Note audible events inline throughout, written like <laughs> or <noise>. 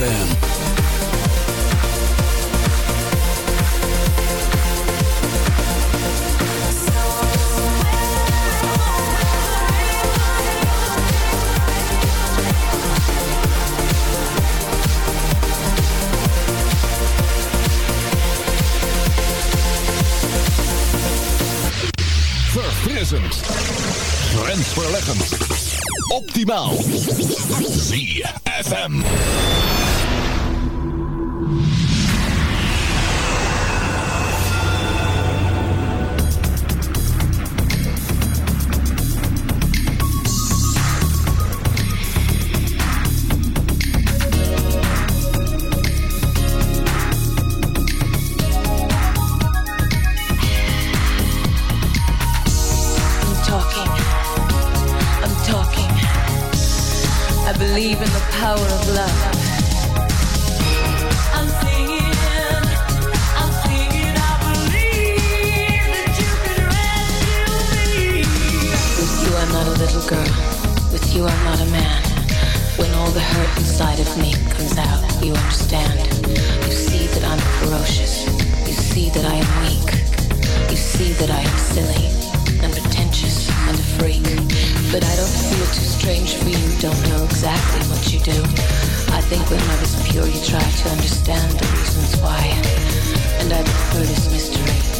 ZFM. Grensverleggend. Optimaal. ZFM. You, I'm not a man. When all the hurt inside of me comes out, you understand. You see that I'm ferocious. You see that I am weak. You see that I am silly and pretentious and a freak. But I don't feel too strange for you, don't know exactly what you do. I think when love is pure, you try to understand the reasons why. And I prefer this mystery.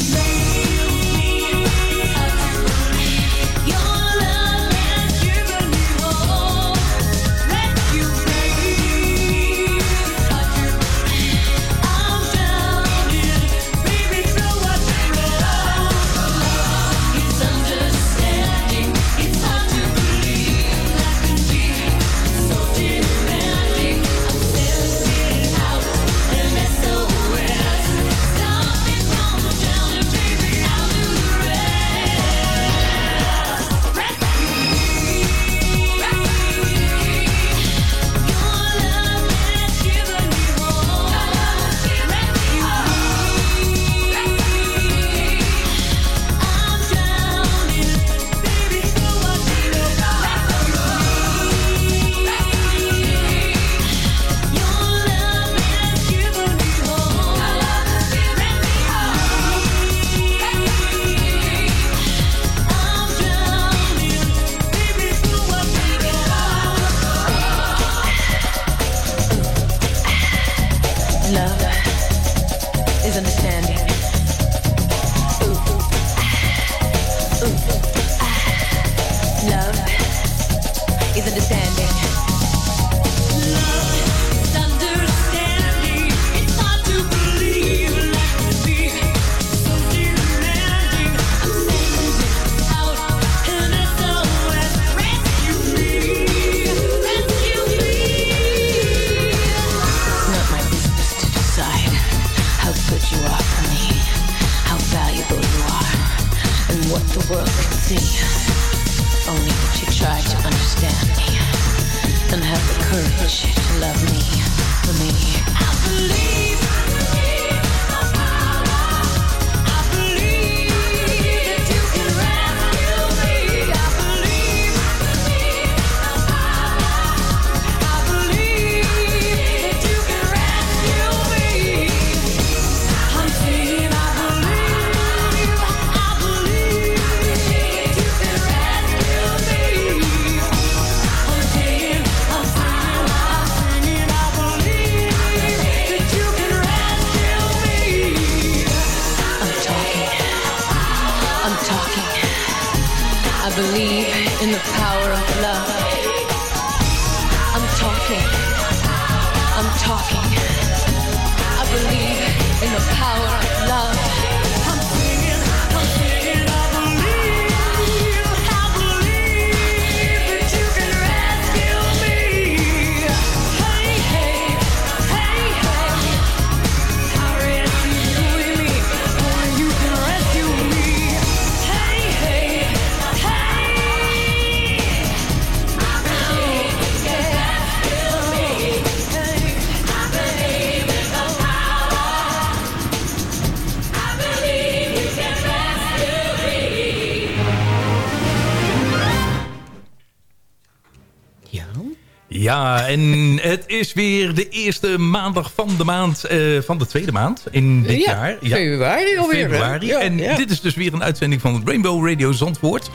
Is weer de eerste maandag van de maand, eh, van de tweede maand in dit Ja, jaar. februari alweer? Februari. Ja, en ja. dit is dus weer een uitzending van Rainbow Radio Zandvoort.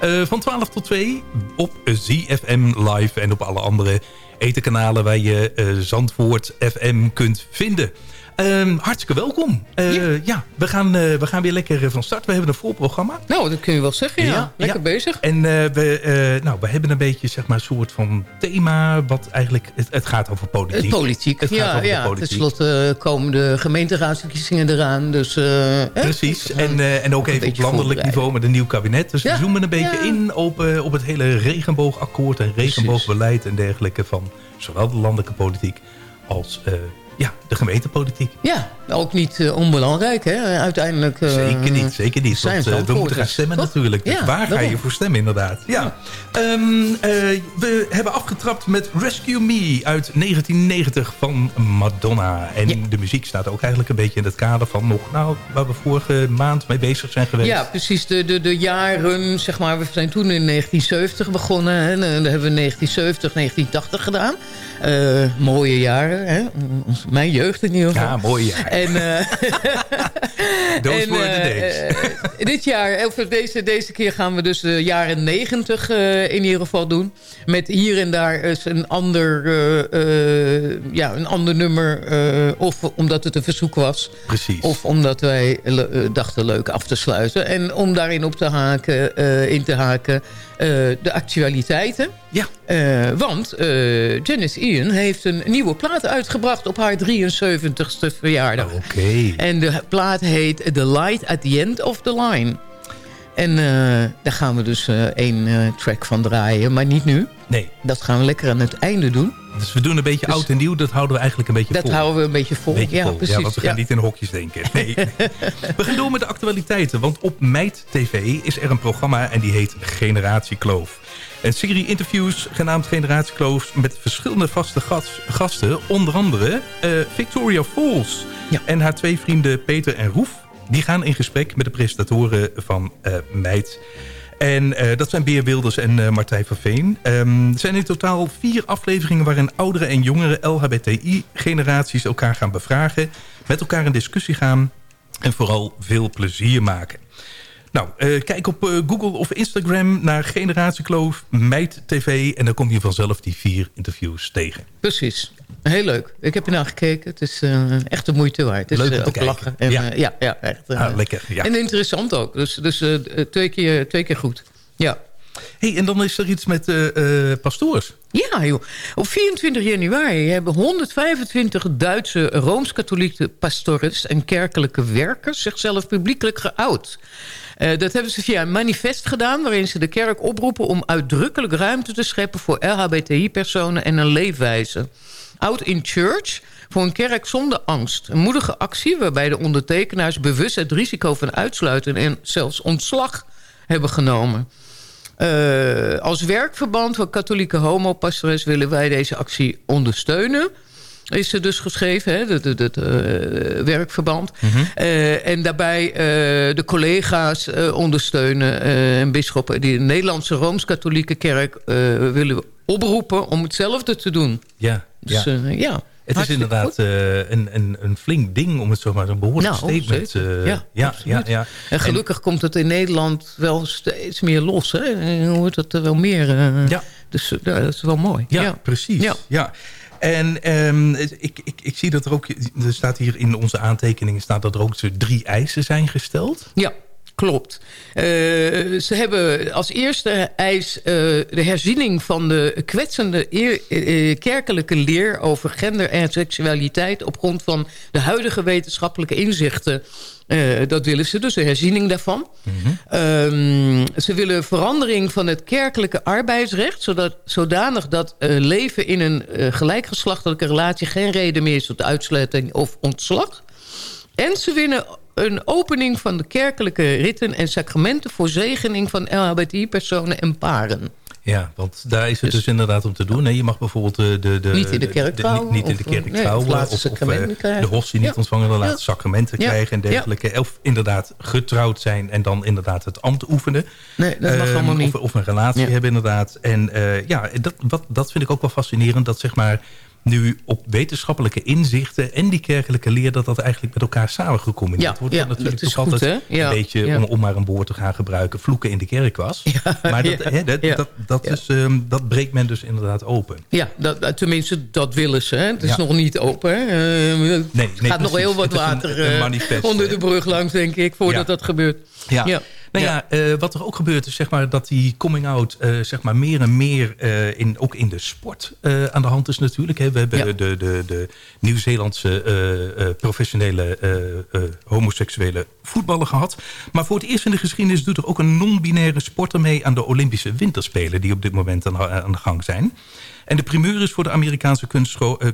Eh, van 12 tot 2 op ZFM Live en op alle andere etenkanalen waar je eh, Zandvoort FM kunt vinden. Ehm, hartstikke welkom. Eh, ja. Ja. we, gaan, eh, we gaan weer lekker eh, van start. We hebben een vol programma. Nou, dat kun je wel zeggen, ja. Ja, Lekker ja. bezig. En we, nou, we hebben een beetje zeg maar, een soort van thema... wat eigenlijk... Het, het gaat over politiek. Het politiek, Het gaat ja. over ja. politiek. Ten slotte komen de gemeenteraadsverkiezingen eraan. Dus? Precies. En, en ook even op landelijk niveau met een nieuw kabinet. Dus we zoomen een beetje in op, op het hele regenboogakkoord... en regenboogbeleid en dergelijke van zowel de landelijke politiek... als ja, de gemeentepolitiek. Ja, ook niet eh, onbelangrijk, hè. Uiteindelijk... eh, Zeker niet, zeker niet. Want eh, we moeten gaan stemmen natuurlijk. Dus Ja, waar ga je voor stemmen inderdaad? Ja. Ehm, eh, we hebben afgetrapt met Rescue Me uit 1990 van Madonna. En Ja. de muziek staat ook eigenlijk een beetje in het kader van nog... Nou, waar we vorige maand mee bezig zijn geweest. Ja, precies. De, de, de jaren, zeg maar, we zijn toen in 1970 begonnen. Hè, en dan hebben we 1970, 1980 gedaan. Mooie jaren, hè. Mijn jeugd in ieder geval. Ja, mooi. Ja. En, eh, <laughs> Those en, were the eh, dit jaar, of deze, deze keer gaan we dus de jaren 90 eh, in ieder geval doen. Met hier en daar eens een ander, ja, een ander nummer. of omdat het een verzoek was. Precies. Of omdat wij dachten leuk af te sluiten. En om daarin op te haken, in te haken, de actualiteiten. Ja. Eh, want eh Janice Ian heeft een nieuwe plaat uitgebracht op haar 73ste verjaardag. Oké. En de plaat heet The Light at the End of the Line. En eh, daar gaan we dus eh, één eh, track van draaien, maar niet nu. Nee, Dat gaan we lekker aan het einde doen. dus we doen een beetje Dus- oud en nieuw. Dat houden we eigenlijk een beetje Dat vol. houden we een beetje vol. Beetje ja, vol. precies. Ja, want we gaan Ja. niet in hokjes denken. Nee. <laughs> we gaan door met de actualiteiten. Want op Meid TV is er een programma en die heet Generatie Kloof. Een serie interviews genaamd Generatie Kloof... met verschillende vaste gas- gasten. Onder andere Victoria Falls. Ja. En haar twee vrienden Peter en Roef. Die gaan in gesprek met de presentatoren van eh Meid... En eh, dat zijn Beer Wilders en eh, Martijn van Veen. Ehm, er zijn in totaal vier afleveringen waarin oudere en jongere LHBTI-generaties elkaar gaan bevragen. Met elkaar in discussie gaan en vooral veel plezier maken. Nou, eh, kijk op eh, Google of Instagram naar Generatiekloof Meid TV... en dan kom je vanzelf die vier interviews tegen. Precies. Heel leuk. Ik heb ernaar gekeken. Het is eh, echt de moeite waard. Het is Leuk om eh, te kijken. lachen. En, Ja. ja. echt. Ah, lekker, ja. En interessant ook. Dus, dus twee, keer, twee keer goed. Ja. hey, en dan is er iets met pastoors. Ja, joh. Op 24 januari hebben 125 Duitse Rooms-Katholieke pastores en kerkelijke werkers zichzelf publiekelijk geout. Eh, dat hebben ze via een manifest gedaan... waarin ze de kerk oproepen om uitdrukkelijk ruimte te scheppen... voor LHBTI-personen en een leefwijze. Out in Church voor een kerk zonder angst. Een moedige actie waarbij de ondertekenaars bewust het risico van uitsluiten... en zelfs ontslag hebben genomen. Eh, als werkverband van katholieke homopastores willen wij deze actie ondersteunen. Is er dus geschreven, hè, het, eh, werkverband. Eh, en daarbij eh, de collega's ondersteunen. en bisschoppen die de Nederlandse Rooms-Katholieke Kerk willen oproepen om hetzelfde te doen. Ja, Dus ja. ja, Het is inderdaad een, een, een flink ding om het zo maar een behoorlijk Nou, statement. zeker. eh, Ja, ja, ja, ja. En gelukkig komt het in Nederland wel steeds meer los. Hè? En hoort het er wel meer. Ja. Dus dat is wel mooi. Ja, precies. Ja. En ehm, ik, ik, ik zie dat er ook... Er staat hier in onze aantekeningen staat dat er ook drie eisen zijn gesteld. Ja, klopt. Eh, ze hebben als eerste eis eh, de herziening van de kwetsende eer- eh, kerkelijke leer... over gender en seksualiteit op grond van de huidige wetenschappelijke inzichten... Dat willen ze, dus een herziening daarvan. Ehm, ze willen verandering van het kerkelijke arbeidsrecht... Zodat, zodanig dat leven in een gelijkgeslachtelijke relatie... geen reden meer is tot uitsluiting of ontslag. En ze willen een opening van de kerkelijke ritten en sacramenten... voor zegening van LHBTI-personen en paren. Ja, want daar is het dus, Dus- inderdaad om te doen. hè. Je mag bijvoorbeeld de, de, de, Niet in de kerk trouwen, niet, in de kerk nee, trouwen. of eh, de hostie niet Ja. ontvangen, dan Ja. sacramenten Ja. krijgen en dergelijke. Of inderdaad getrouwd zijn en dan inderdaad het ambt oefenen. Nee, dat mag Ehm, allemaal niet. Of, of een relatie hebben inderdaad. En eh, ja, dat, wat, dat vind ik ook wel fascinerend. Dat zeg maar nu op wetenschappelijke inzichten en die kerkelijke leer... dat dat eigenlijk met elkaar samen gecombineerd Ja, wordt. ja, natuurlijk dat is toch goed, altijd? Ja, een beetje, om, om maar een woord te gaan gebruiken... vloeken in de kerk was. <laughs> maar dat, dat, dat, is, ehm, dat breekt men dus inderdaad open. Ja, dat, tenminste, dat willen ze. Hè. Het is nog niet open. Hè. Eh, er nee, gaat nog heel wat een- water een eh, onder de brug langs, denk ik, voordat dat gebeurt. Ja. Nou ja, eh, wat er ook gebeurt is zeg maar, dat die coming out eh, zeg maar, meer en meer eh, in, ook in de sport aan de hand is natuurlijk. Hè. We hebben Ja. de, de, de Nieuw-Zeelandse professionele homoseksuele voetballer gehad. Maar voor het eerst in de geschiedenis doet er ook een non-binaire sporter mee aan de Olympische Winterspelen die op dit moment aan, aan de gang zijn. En de primeur is voor de Amerikaanse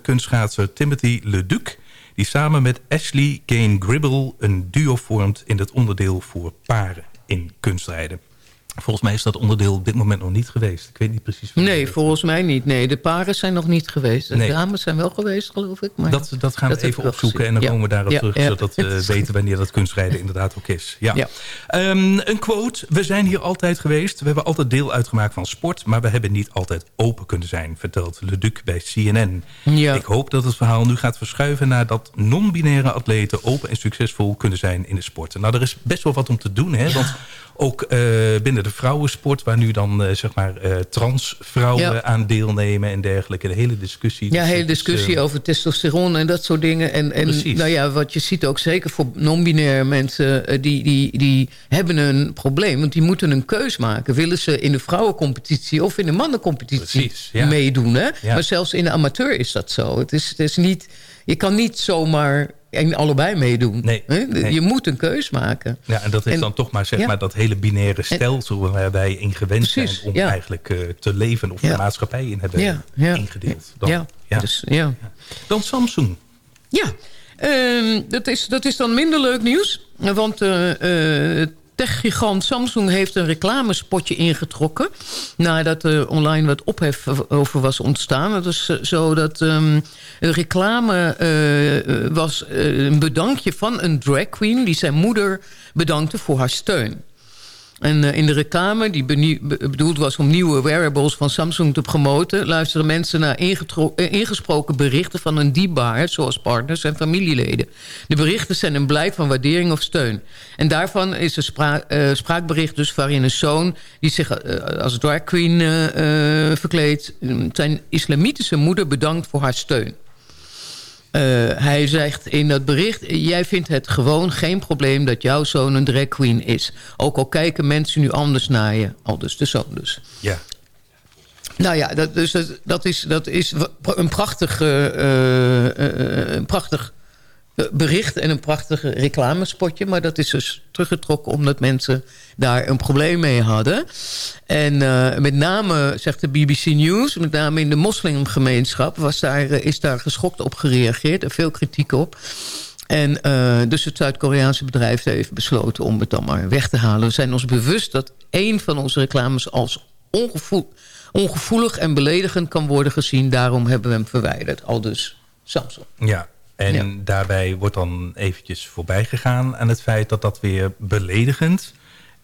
kunstschaatser Timothy Leduc die samen met Ashley Kane Gribble een duo vormt in het onderdeel voor paren in kunstrijden. Volgens mij is dat onderdeel op dit moment nog niet geweest. Ik weet niet precies. Nee, volgens mij niet. Nee, de paren zijn nog niet geweest. De Nee. dames zijn wel geweest, geloof ik. Maar Dat, dat gaan we dat even opzoeken gezien. en dan Ja. komen we daarop Ja, terug... ja. zodat we <laughs> weten wanneer dat kunstrijden inderdaad ook is. Ja. Ja. Ehm, een quote. We zijn hier altijd geweest. We hebben altijd deel uitgemaakt van sport... maar we hebben niet altijd open kunnen zijn... vertelt Leduc bij CNN. Ja. Ik hoop dat het verhaal nu gaat verschuiven... naar dat non-binaire atleten open en succesvol kunnen zijn in de sport. Nou, er is best wel wat om te doen. Hè? Want ook eh, binnen de vrouwensport... waar nu dan eh, zeg maar eh, transvrouwen Ja. aan deelnemen en dergelijke. De hele discussie. Ja, Dus hele is, discussie over testosteron en dat soort dingen. En, en Precies. nou ja, wat je ziet ook zeker voor non-binaire mensen... die, die, die hebben een probleem, want die moeten een keus maken. Willen ze in de vrouwencompetitie of in de mannencompetitie Precies, ja. meedoen? Hè? Ja. Maar zelfs in de amateur is dat zo. Het is, het is niet, je kan niet zomaar in allebei meedoen. Nee. Je moet een keus maken. Ja, en dat is En- dan toch maar, zeg ja. maar dat hele binaire stelsel waar wij in gewend Precies, zijn om ja. eigenlijk eh, te leven of de maatschappij in hebben ingedeeld. Dan, ja, ja. Dus, ja. dan Samsung. Ja, ehm, dat, is, dat is dan minder leuk nieuws. Want eh, techgigant Samsung heeft een reclamespotje ingetrokken... nadat er online wat ophef over was ontstaan. Het is eh, zo dat ehm een reclame eh, eh, was een bedankje van een drag queen... die zijn moeder bedankte voor haar steun. En eh, in de reclame, die bedoeld was om nieuwe wearables van Samsung te promoten... luisteren mensen naar eh, ingesproken berichten van een diebaar... zoals partners en familieleden. De berichten zijn een blijk van waardering of steun. En daarvan is een eh, spraakbericht dus waarin een zoon... die zich als drag queen verkleedt... eh, zijn islamitische moeder bedankt voor haar steun. Eh, hij zegt in dat bericht... jij vindt het gewoon geen probleem dat jouw zoon een drag queen is. Ook al kijken mensen nu anders naar je. Al dus de zoon dus. Ja. Nou ja, dat, dus dat, dat is, dat is een prachtig, eh, eh, een prachtig eh, bericht en een prachtig reclamespotje. Maar dat is dus teruggetrokken omdat mensen daar een probleem mee hadden. En eh, met name, zegt de BBC News, met name in de moslimgemeenschap... Was daar, eh, is daar geschokt op gereageerd en veel kritiek op. En eh, dus het Zuid-Koreaanse bedrijf heeft besloten om het dan maar weg te halen. We zijn ons bewust dat één van onze reclames als ongevoel, ongevoelig en beledigend kan worden gezien. Daarom hebben we hem verwijderd. Al dus Samsung. ja. En Ja. daarbij wordt dan eventjes voorbij gegaan aan het feit dat dat weer beledigend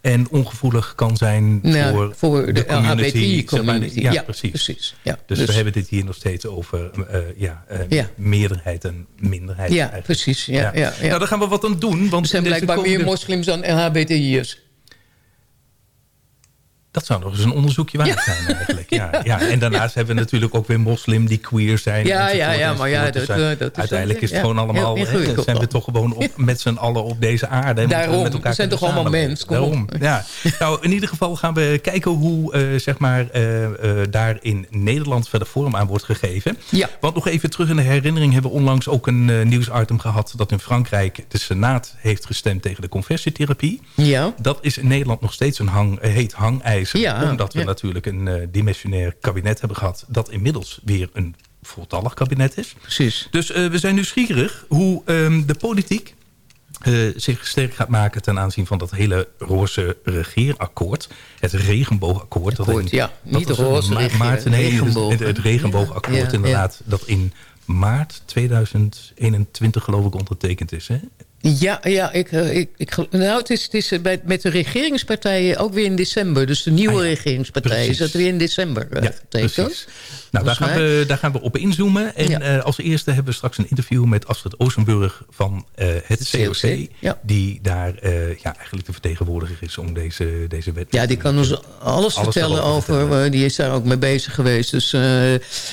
en ongevoelig kan zijn Nou, voor, voor de, community. maar, LHBTI-community. ja, precies. Ja, Dus, we hebben dit hier nog steeds over eh, ja, eh, Ja. meerderheid en minderheid. Ja, eigenlijk. precies. Ja, ja. Ja, Nou, daar gaan we wat aan doen. Want er zijn blijkbaar meer moslims dan LHBTI'ers. Dat zou nog eens een onderzoekje waard zijn eigenlijk. <laughs> Ja. Ja, En daarnaast hebben we natuurlijk ook weer moslim die queer zijn. Ja, ja, ja, maar ja, dat, Dus, eh, dat is uiteindelijk is het gewoon allemaal... ingewikkeld zijn we toch gewoon op, met z'n allen op deze aarde. Daarom, met elkaar we zijn toch allemaal mens. Daarom, ja. Nou, in ieder geval gaan we kijken hoe eh, zeg maar, eh, eh, daar in Nederland verder vorm aan wordt gegeven. Ja. Want nog even terug in de herinnering hebben we onlangs ook een eh, nieuwsitem gehad... dat in Frankrijk de Senaat heeft gestemd tegen de conversietherapie. Ja. Dat is in Nederland nog steeds een hang, eh, heet hangijzer. Ja, omdat we ja. natuurlijk een eh, dimensionair kabinet hebben gehad... dat inmiddels weer een voltallig kabinet is. Precies. Dus eh, we zijn nieuwsgierig hoe ehm, de politiek eh, zich sterk gaat maken... ten aanzien van dat hele roze regeerakkoord. Het regenboogakkoord. dat in- ja. dat Niet in roze ma- maart, nee, regenboog. Het, het regenboogakkoord ja. inderdaad. Dat in maart 2021 geloof ik ondertekend is. Hè? Ja, ja ik, eh, ik, ik, nou, het is, het is eh, bij, met de regeringspartijen ook weer in december. Dus de nieuwe Ah ja, regeringspartijen is dat weer in december uh, getekend. precies. Nou, daar gaan, we, daar gaan we op inzoomen. En Ja. als eerste hebben we straks een interview met Astrid Oostenburg van het COC. COC, ja. Die daar ja, eigenlijk de vertegenwoordiger is om deze, deze wet. Ja, die kan ons alles, vertellen over. vertellen. die is daar ook mee bezig geweest. Dus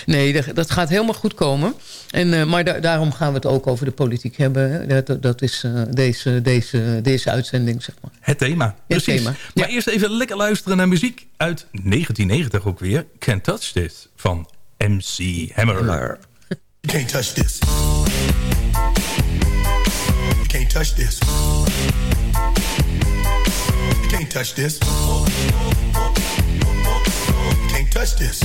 nee, dat, dat gaat helemaal goed komen. En, maar da- daarom gaan we het ook over de politiek hebben. Dat, dat is eh, deze, deze, deze uitzending, zeg maar. Het thema, precies. thema, ja. Maar eerst even lekker luisteren naar muziek uit 1990 ook weer. Can't Touch This van MC Hammer. You can't touch this. You can't touch this. You can't touch this. You can't touch this.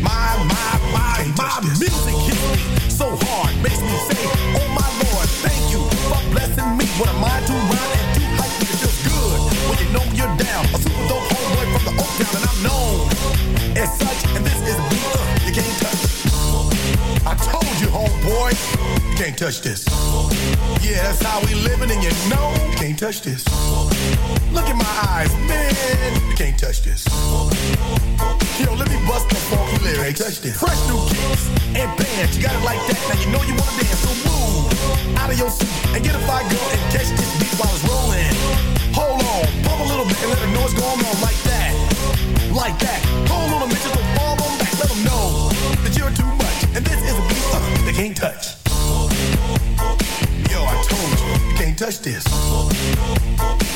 My, my, my, my music hits me so hard. Makes me What am I to run and do hype? It feels good when you know you're down. A super dope homeboy from the Oak Town and I'm known as such. And this is beat uh, you can't touch. I told you, homeboy, you can't touch this. Yeah, that's how we living, and you know you can't touch this. Look in my eyes, man, you can't touch this. Yo, funky lyrics. Touch this. Fresh new kicks and bands, you got it like that. Now you know you wanna dance, so move out of your seat and get a fire girl and catch this beat while it's rolling. Hold on, pump a little bit and let them know what's going on like that, like that. Hold on a minute, just fall on back, let them know that you're too much, and this is a beat uh, they can't touch. Yo, I told you, you can't touch this.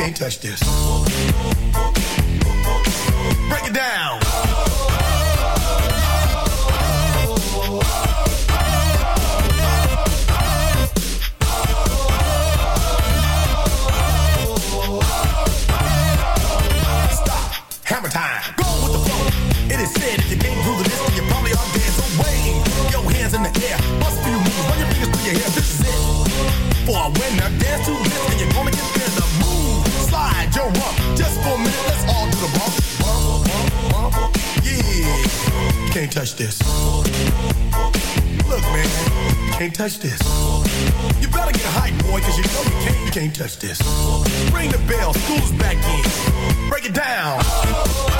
Can't touch this. Break it down. Can't touch this. Look, man, can't touch this. You better get hype, boy, cause you know you can't, you can't touch this. Ring the bell, school's back in. Break it down.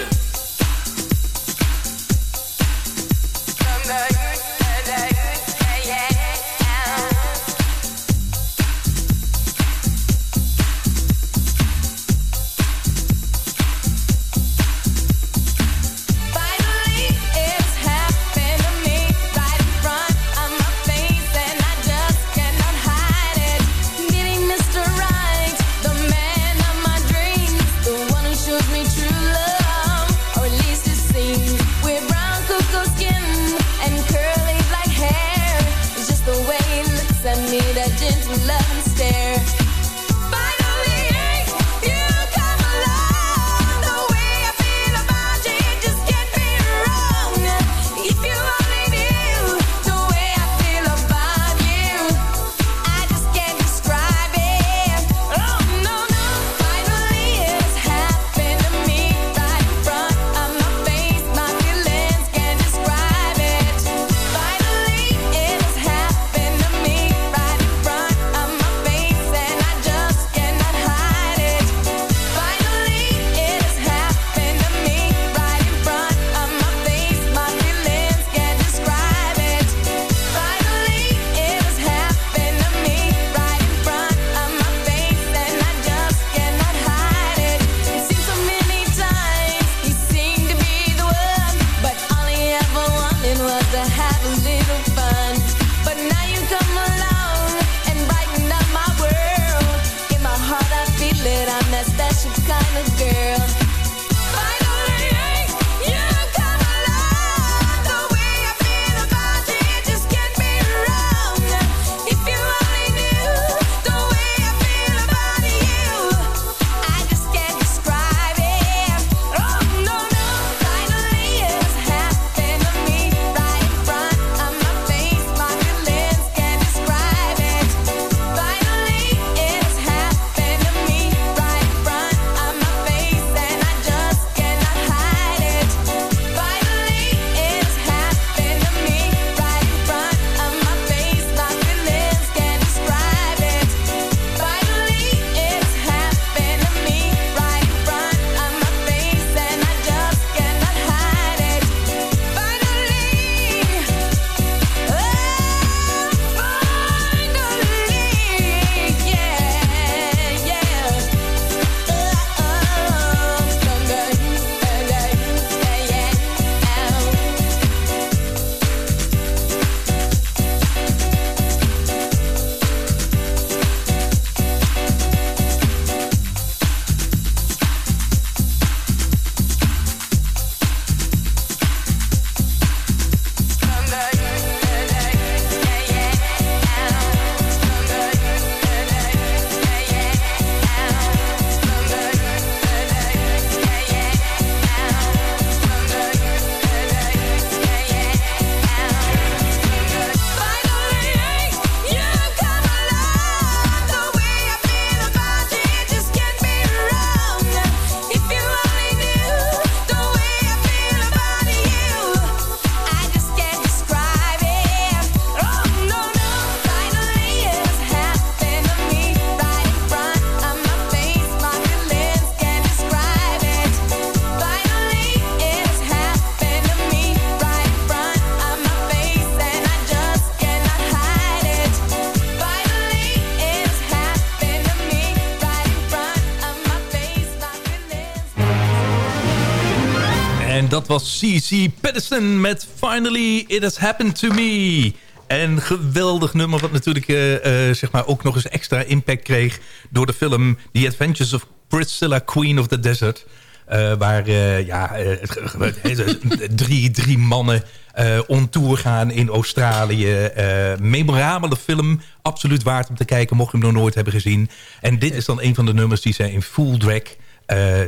Was C.C. Patterson met Finally It Has Happened To Me. En geweldig nummer wat natuurlijk eh, eh, zeg maar ook nog eens extra impact kreeg... door de film The Adventures of Priscilla Queen of the Desert. Eh, waar ja, <laughs> drie, drie mannen eh on tour gaan in Australië. Eh, memorabele film, absoluut waard om te kijken... mocht je hem nog nooit hebben gezien. En dit is dan een van de nummers die zij in full drag...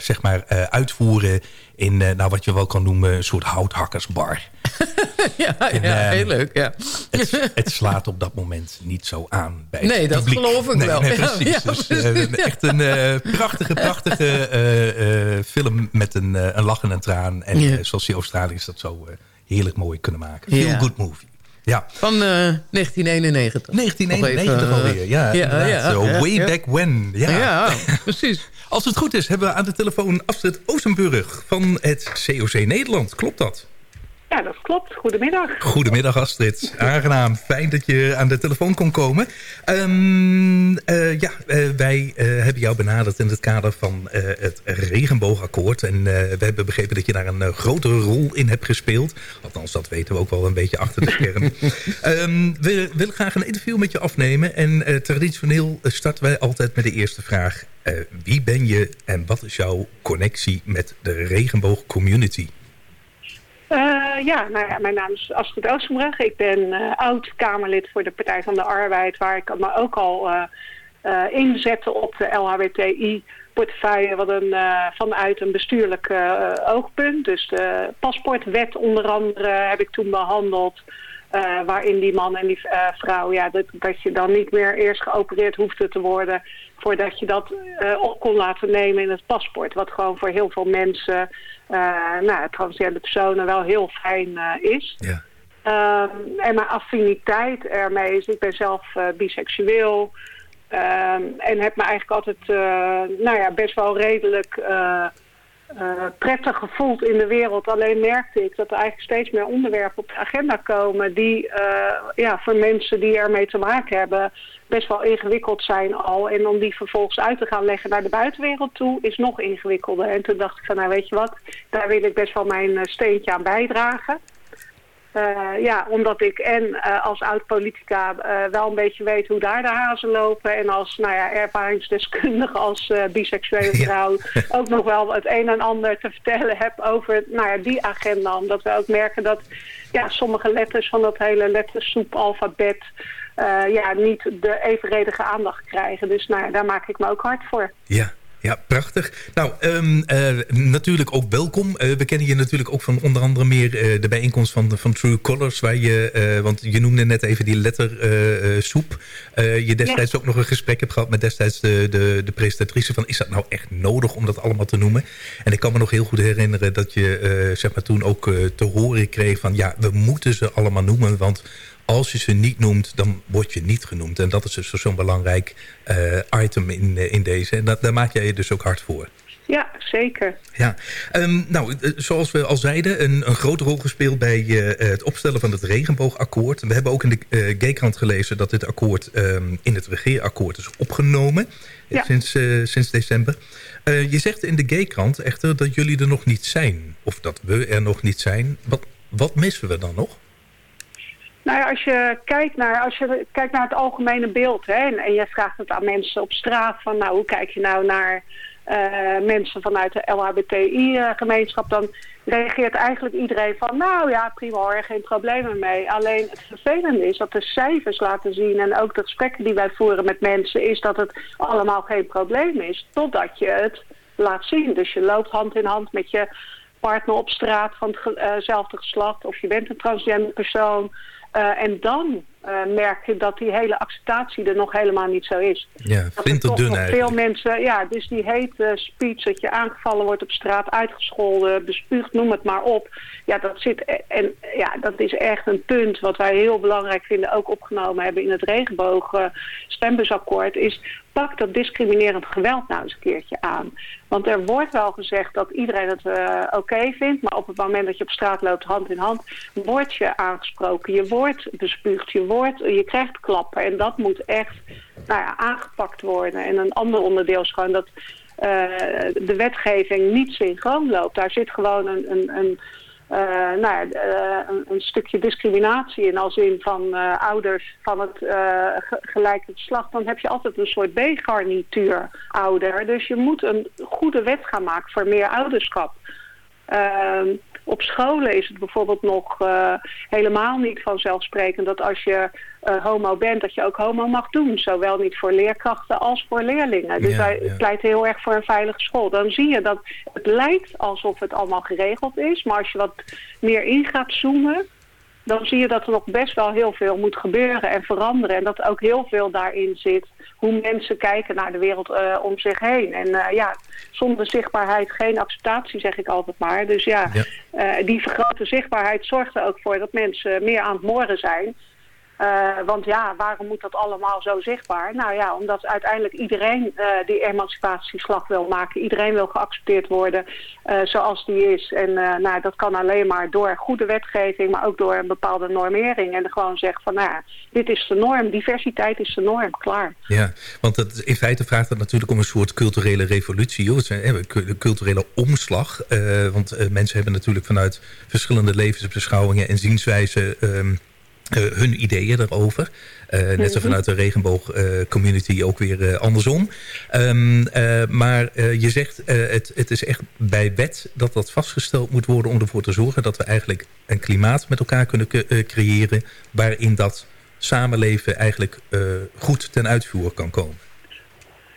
zeg maar uitvoeren in eh, nou, wat je wel kan noemen... een soort houthakkersbar. <laughs> ja, ja ehm, heel leuk. Ja. Het, het slaat op dat moment niet zo aan bij het Nee, dat publiek. geloof ik Nee, wel. Nee, precies. ja, dus, precies, eh. Echt een eh, prachtige, prachtige film met een, een lach en een traan. En zoals die Australiërs dat zo heerlijk mooi kunnen maken. Ja. Feel good movie. Ja, Van eh, 1991. 1991 Nog even, alweer. Ja, ja, Zo ja, way back when. Ja. Ja, precies. <laughs> Als het goed is, hebben we aan de telefoon Astrid Oostenburg van het COC Nederland. Klopt dat? Ja, dat klopt. Goedemiddag. Goedemiddag Astrid. Aangenaam. Fijn dat je aan de telefoon kon komen. Ehm, eh, ja, eh, wij eh, hebben jou benaderd in het kader van het regenboogakkoord. En we hebben begrepen dat je daar een grotere rol in hebt gespeeld. Althans, dat weten we ook wel een beetje achter de schermen. <laughs> Ehm, we willen graag een interview met je afnemen. En traditioneel starten wij altijd met de eerste vraag. Wie ben je en wat is jouw connectie met de regenboogcommunity? Eh, ja, nou ja, mijn naam is Astrid Oostenbrug. Ik ben eh, oud-Kamerlid voor de Partij van de Arbeid... waar ik me ook al eh, inzette op de LHBTI-portefeuille... Wat een, vanuit een bestuurlijk oogpunt. Dus de paspoortwet onder andere heb ik toen behandeld... eh, waarin die man en die vrouw, ja, dat, dat je dan niet meer eerst geopereerd hoefde te worden... voordat je dat op kon laten nemen in het paspoort. Wat gewoon voor heel veel mensen, nou, transgender personen, wel heel fijn eh, is. Ja. Ehm, en mijn affiniteit ermee is, ik ben zelf eh, biseksueel. ehm, en heb me eigenlijk altijd eh, nou ja, best wel redelijk eh, eh, prettig gevoeld in de wereld. Alleen merkte ik dat er eigenlijk steeds meer onderwerpen op de agenda komen... die eh, ja, voor mensen die ermee te maken hebben best wel ingewikkeld zijn al. En om die vervolgens uit te gaan leggen naar de buitenwereld toe is nog ingewikkelder. En toen dacht ik van, nou weet je wat, daar wil ik best wel mijn eh, steentje aan bijdragen. Eh, ja, omdat ik en eh, als oud-politica wel een beetje weet hoe daar de hazen lopen. En als nou ja, ervaringsdeskundige als biseksuele Ja. vrouw ook nog wel het een en ander te vertellen heb over nou ja, die agenda. Omdat we ook merken dat ja, sommige letters van dat hele lettersoep-alfabet eh, ja, niet de evenredige aandacht krijgen. Dus nou daar maak ik me ook hard voor. Ja, ja, prachtig. Nou, ehm, eh, natuurlijk ook welkom. Eh, we kennen je natuurlijk ook van onder andere meer de bijeenkomst van, van True Colors. Waar je, want je noemde net even die lettersoep. Je destijds ook nog een gesprek hebt gehad met destijds de, de, de presentatrice. Van, is dat nou echt nodig om dat allemaal te noemen? En ik kan me nog heel goed herinneren dat je zeg maar toen ook te horen kreeg van... ja, we moeten ze allemaal noemen, want als je ze niet noemt, dan word je niet genoemd. En dat is dus zo'n belangrijk eh, item in, eh, in deze. En dat, daar maak jij je dus ook hard voor. Ja, zeker. Ja, Ehm, nou, eh, zoals we al zeiden, een, een grote rol gespeeld bij het opstellen van het regenboogakkoord. We hebben ook in de uh, Gaykrant gelezen dat dit akkoord ehm, in het regeerakkoord is opgenomen. Ja. Sinds, sinds december. Je zegt in de Gaykrant echter dat jullie er nog niet zijn. Of dat we er nog niet zijn. Wat, wat missen we dan nog? Nou ja, als je kijkt naar, als je kijkt naar het algemene beeld, hè, en, en je vraagt het aan mensen op straat van, nou, hoe kijk je nou naar eh, mensen vanuit de LHBTI-gemeenschap, dan reageert eigenlijk iedereen van, nou ja, prima hoor, geen problemen mee. Alleen het vervelende is dat de cijfers laten zien en ook de gesprekken die wij voeren met mensen, is dat het allemaal geen probleem is, totdat je het laat zien. Dus je loopt hand in hand met je partner op straat van hetzelfde geslacht of je bent een transgender persoon. Uh, en dan uh, merk je dat die hele acceptatie er nog helemaal niet zo is. Ja, flinterdun eigenlijk. Veel mensen, ja, dus die hete speech dat je aangevallen wordt op straat, uitgescholden, bespuugd, noem het maar op. Ja, dat zit en ja, dat is echt een punt wat wij heel belangrijk vinden, ook opgenomen hebben in het regenboog uh, stembusakkoord, is pak dat discriminerend geweld nou eens een keertje aan. Want er wordt wel gezegd dat iedereen het uh, oké vindt, maar op het moment dat je op straat loopt hand in hand, word je aangesproken, je wordt bespuugd, je, wordt, je krijgt klappen. En dat moet echt nou ja, aangepakt worden. En een ander onderdeel is gewoon dat uh, de wetgeving niet synchroon loopt. Daar zit gewoon een, een, een eh, nou, ja, eh, een, stukje discriminatie in als in van eh, ouders van het eh, ge- gelijke geslacht, dan heb je altijd een soort B-garnituur ouder. Dus je moet een goede wet gaan maken voor meer ouderschap. Op scholen is het bijvoorbeeld nog eh, helemaal niet vanzelfsprekend dat als je eh, homo bent, dat je ook homo mag doen. Zowel niet voor leerkrachten als voor leerlingen. Dus Ja, wij ja. pleiten heel erg voor een veilige school. Dan zie je dat het lijkt alsof het allemaal geregeld is. Maar als je wat meer in gaat zoomen, dan zie je dat er nog best wel heel veel moet gebeuren en veranderen. En dat ook heel veel daarin zit hoe mensen kijken naar de wereld eh, om zich heen. En eh, ja, zonder zichtbaarheid geen acceptatie, zeg ik altijd maar. Dus ja, Ja. eh, die vergrote zichtbaarheid zorgt er ook voor dat mensen meer aan het moren zijn. Eh, want ja, waarom moet dat allemaal zo zichtbaar? Nou ja, omdat uiteindelijk iedereen eh, die emancipatieslag wil maken. Iedereen wil geaccepteerd worden eh, zoals die is. En nou, dat kan alleen maar door goede wetgeving, maar ook door een bepaalde normering. En gewoon zeggen van, nou dit is de norm. Diversiteit is de norm, klaar. Ja, want dat, in feite vraagt het natuurlijk om een soort culturele revolutie. Joh. Een cu- culturele omslag. Want mensen hebben natuurlijk vanuit verschillende levensbeschouwingen en zienswijzen... ehm, eh, hun ideeën daarover. Eh, net zo vanuit de regenboog-community ook weer eh, andersom. Ehm, eh, maar eh, je zegt, eh, het, het is echt bij wet dat dat vastgesteld moet worden... om ervoor te zorgen dat we eigenlijk een klimaat met elkaar kunnen eh, creëren... waarin dat samenleven eigenlijk eh, goed ten uitvoer kan komen.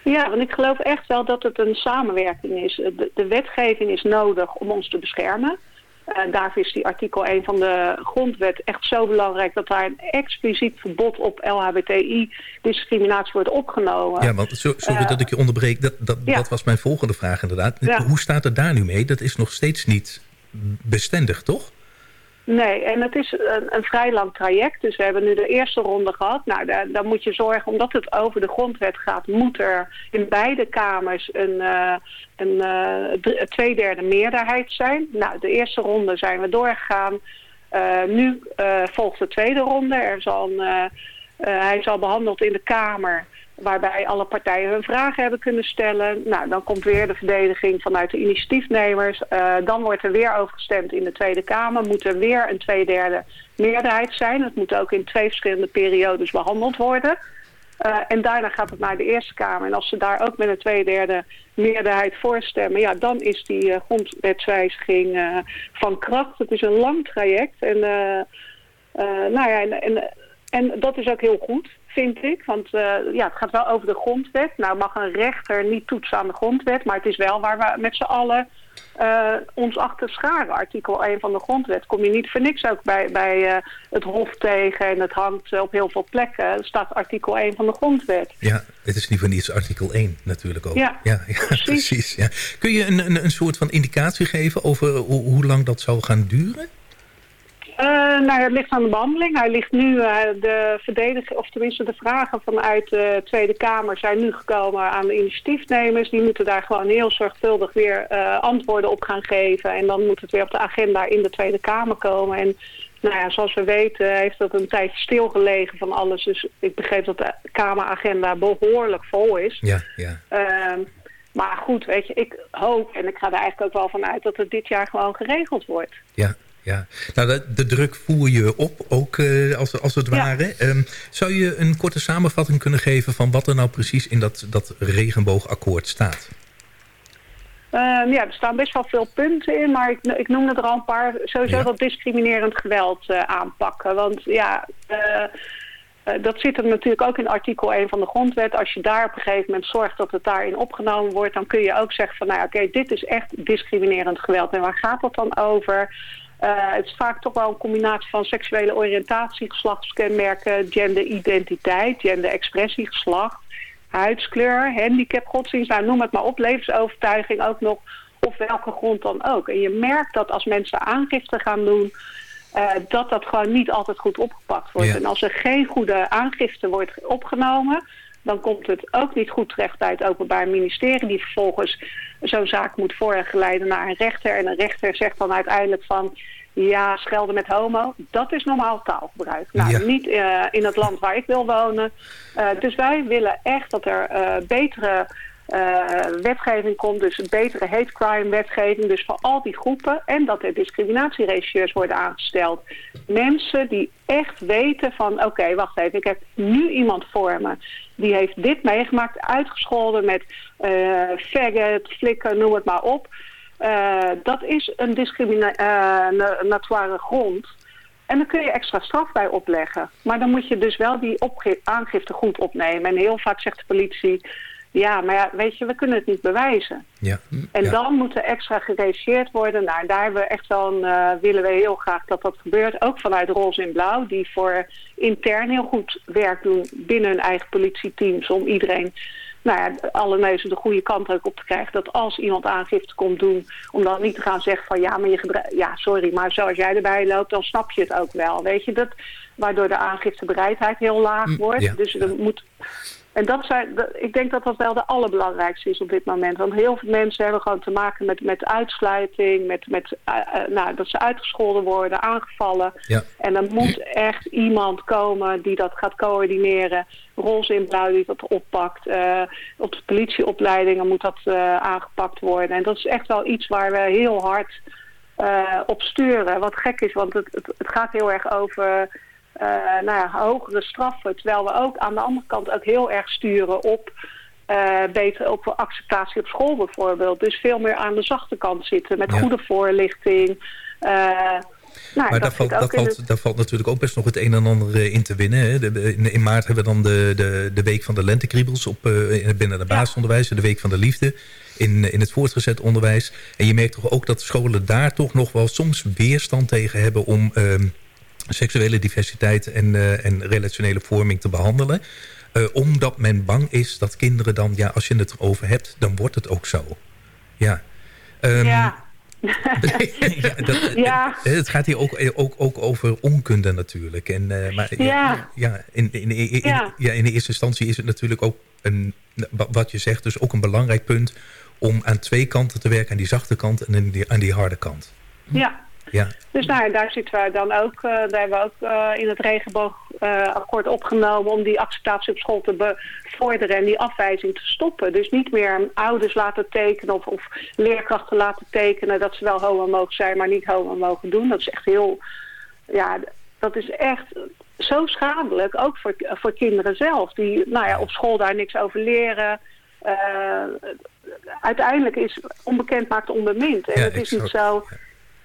Ja, want ik geloof echt wel dat het een samenwerking is. De, de wetgeving is nodig om ons te beschermen. Eh, daarvoor is die artikel 1 van de grondwet echt zo belangrijk... dat daar een expliciet verbod op LHBTI-discriminatie wordt opgenomen. Ja, want so- sorry Eh, dat ik je onderbreek. Dat, dat, ja. dat was mijn volgende vraag inderdaad. Ja. Hoe staat het daar nu mee? Dat is nog steeds niet bestendig, toch? Nee, en het is een, een vrij lang traject. Dus we hebben nu de eerste ronde gehad. Nou, daar, moet je zorgen, omdat het over de grondwet gaat... moet er in beide kamers een, eh, een tweederde meerderheid zijn. Nou, de eerste ronde zijn we doorgegaan. Eh, nu volgt de tweede ronde. Er zal een, hij is al behandeld in de Kamer... waarbij alle partijen hun vragen hebben kunnen stellen. Nou, dan komt weer de verdediging vanuit de initiatiefnemers. Eh, dan wordt er weer over gestemd in de Tweede Kamer. Moet er weer een tweederde meerderheid zijn. Het moet ook in twee verschillende periodes behandeld worden. Eh, en daarna gaat het naar de Eerste Kamer. En als ze daar ook met een tweederde meerderheid voor stemmen... ja, dan is die eh, grondwetswijziging van kracht. Het is een lang traject. En, nou ja, en, en dat is ook heel goed, vind ik. Want eh, ja, het gaat wel over de grondwet. Nou mag een rechter niet toetsen aan de grondwet... maar het is wel waar we met z'n allen eh, ons achter scharen. Artikel 1 van de grondwet kom je niet voor niks ook bij, bij eh, het Hof tegen... en het hangt op heel veel plekken. Er staat artikel 1 van de grondwet. Ja, het is niet voor niets artikel 1 natuurlijk ook. Ja, <laughs> ja, precies. precies. Ja. Kun je een, een, een soort van indicatie geven over hoe, hoe lang dat zal gaan duren? Eh, nou, het ligt aan de behandeling. Hij ligt nu, eh, de verdediging, of tenminste de vragen vanuit de Tweede Kamer zijn nu gekomen aan de initiatiefnemers. Die moeten daar gewoon heel zorgvuldig weer eh, antwoorden op gaan geven. En dan moet het weer op de agenda in de Tweede Kamer komen. En nou ja, zoals we weten heeft dat een tijdje stilgelegen van alles. Dus ik begreep dat de Kameragenda behoorlijk vol is. Ja, ja. Ehm, maar goed, weet je, ik hoop en ik ga er eigenlijk ook wel van uit dat het dit jaar gewoon geregeld wordt. Ja, ja. Nou, de, de druk voer je op, ook eh, als, als het Ja. ware. Ehm, zou je een korte samenvatting kunnen geven van wat er nou precies in dat, dat regenboogakkoord staat? Ehm, ja, er staan best wel veel punten in, maar ik, ik noemde er al een paar. Sowieso Ja. dat discriminerend geweld eh, aanpakken. Want ja, eh, dat zit er natuurlijk ook in artikel 1 van de grondwet. Als je daar op een gegeven moment zorgt dat het daarin opgenomen wordt... dan kun je ook zeggen van, nou oké, dit is echt discriminerend geweld. En waar gaat dat dan over? Eh, het is vaak toch wel een combinatie van seksuele oriëntatie, geslachtskenmerken, genderidentiteit, genderexpressie, geslacht, huidskleur, handicap, godsdienst, nou, noem het maar op, levensovertuiging ook nog, of welke grond dan ook. En je merkt dat als mensen aangifte gaan doen, eh, dat dat gewoon niet altijd goed opgepakt wordt. Ja. En als er geen goede aangifte wordt opgenomen, dan komt het ook niet goed terecht bij het Openbaar Ministerie... die vervolgens zo'n zaak moet voorgeleiden naar een rechter. En een rechter zegt dan uiteindelijk van... ja, schelden met homo, dat is normaal taalgebruik. Nou, Ja. niet eh, in het land waar ik wil wonen. Eh, dus wij willen echt dat er eh, betere wetgeving komt. Dus een betere hate crime wetgeving. Dus voor al die groepen. En dat er discriminatieregisseurs worden aangesteld. Mensen die echt weten van... Oké, wacht even. Ik heb nu iemand voor me. Die heeft dit meegemaakt. Uitgescholden met eh faggot, flikker, noem het maar op. Eh, dat is een discriminatoire grond. En dan kun je extra straf bij opleggen. Maar dan moet je dus wel die aangifte goed opnemen. En heel vaak zegt de politie... Ja, maar ja, weet je, we kunnen het niet bewijzen. Ja. En ja. dan moet er extra gereageerd worden. Nou, daar hebben we echt wel een, eh, willen we heel graag dat dat gebeurt. Ook vanuit Roze in Blauw, die voor intern heel goed werk doen binnen hun eigen politieteams. Om iedereen, nou ja, alle neuzen de goede kant ook op te krijgen. Dat als iemand aangifte komt doen, om dan niet te gaan zeggen van ja, maar je ja, sorry, maar zoals jij erbij loopt, dan snap je het ook wel. Weet je, dat, waardoor de aangiftebereidheid heel laag wordt. ja. Dus er moet en dat zijn, dat- ik denk dat dat wel de allerbelangrijkste is op dit moment. Want heel veel mensen hebben gewoon te maken met, met uitsluiting, met, met eh, eh, nou, dat ze uitgescholden worden, aangevallen. Ja. En er moet echt iemand komen die dat gaat coördineren. Roze in blauw die dat oppakt. Eh, op de politieopleidingen moet dat aangepakt worden. En dat is echt wel iets waar we heel hard op sturen. Wat gek is, want het, het, het gaat heel erg over nou ja, hogere straffen. Terwijl we ook aan de andere kant ook heel erg sturen op eh, beter op acceptatie op school bijvoorbeeld. Dus veel meer aan de zachte kant zitten met Ja. goede voorlichting. Eh, nou, Maar daar dat valt, daar, valt, het- daar valt natuurlijk ook best nog het een en ander eh, in te winnen. Hè. De- in, in maart hebben we dan de, de, de week van de lentekriebels op, eh, in- binnen het basisonderwijs. En de week van de liefde in, in het voortgezet onderwijs. En je merkt toch ook dat scholen daar toch nog wel soms weerstand tegen hebben... om ehm, seksuele diversiteit en, eh, en relationele vorming te behandelen. Eh, omdat men bang is dat kinderen dan... ja, als je het erover hebt, dan wordt het ook zo. Ja. Ehm, ja. <laughs> <laughs> ja, dat, Ja. eh, Het gaat hier ook, ook, ook over onkunde natuurlijk. En, maar ja, Ja. in, in, in, Ja. in de eerste instantie is het natuurlijk ook een, wa- wat je zegt, dus ook een belangrijk punt om aan twee kanten te werken, aan die zachte kant en aan die, aan die harde kant. ja. Ja, Dus nou, daar zitten we dan ook, eh, daar hebben we ook eh, in het regenboogakkoord opgenomen om die acceptatie op school te bevorderen en die afwijzing te stoppen. Dus niet meer ouders laten tekenen of, of leerkrachten laten tekenen dat ze wel homo mogen zijn, maar niet homo mogen doen. Dat is echt heel, ja, dat is echt zo schadelijk, ook voor, voor kinderen zelf, die nou ja, op school daar niks over leren. Eh, uiteindelijk is onbekend maakt onbemind. En Ja, het is niet zo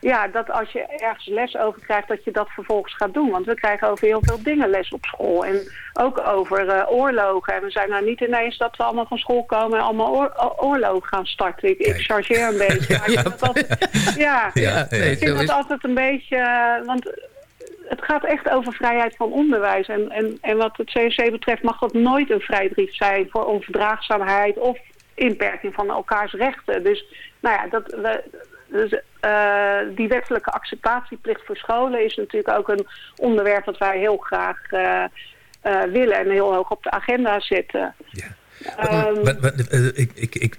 ja, dat als je ergens les over krijgt, dat je dat vervolgens gaat doen. Want we krijgen over heel veel dingen les op school. En ook over eh, oorlogen. En we zijn nou niet ineens dat we allemaal van school komen en allemaal oor- oorlogen gaan starten. Ik, chargeer een beetje. Maar ik vind het altijd, ja, Ja, nee, ja. ik vind altijd een beetje... eh, Want het gaat echt over vrijheid van onderwijs. En, en, en wat het COC betreft mag dat nooit een vrijbrief zijn voor onverdraagzaamheid of inperking van elkaars rechten. Dus nou ja, dat, we, dus, eh, die wettelijke acceptatieplicht voor scholen is natuurlijk ook een onderwerp dat wij heel graag eh, eh, willen en heel hoog op de agenda zetten. ja. Ehm, eh, ik ik, ik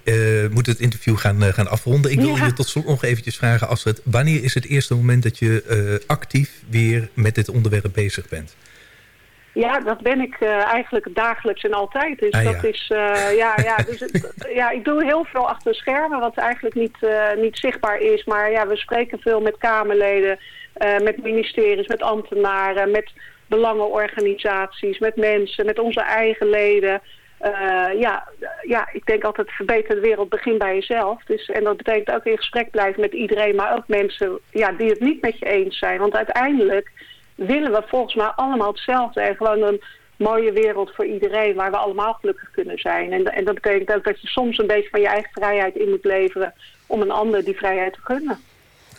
moet het interview gaan, gaan afronden. Ik wil Ja. je tot slot nog eventjes vragen, Astrid. Wanneer is het eerste moment dat je actief weer met dit onderwerp bezig bent? Ja, dat ben ik eh, eigenlijk dagelijks en altijd. Dus Ah, dat ja. is, eh, ja, ja, dus het- <laughs> ja, ik doe heel veel achter de schermen, wat eigenlijk niet, eh, niet zichtbaar is. Maar ja, we spreken veel met Kamerleden, met ministeries, met ambtenaren, met belangenorganisaties, met mensen, met onze eigen leden. Ja, ja, ik denk altijd verbeter de wereld begint bij jezelf. Dus, en dat betekent ook in gesprek blijven met iedereen, maar ook mensen ja, die het niet met je eens zijn. Want uiteindelijk willen we volgens mij allemaal hetzelfde. En gewoon een mooie wereld voor iedereen waar we allemaal gelukkig kunnen zijn. En, en dat betekent ook dat je soms een beetje van je eigen vrijheid in moet leveren om een ander die vrijheid te gunnen.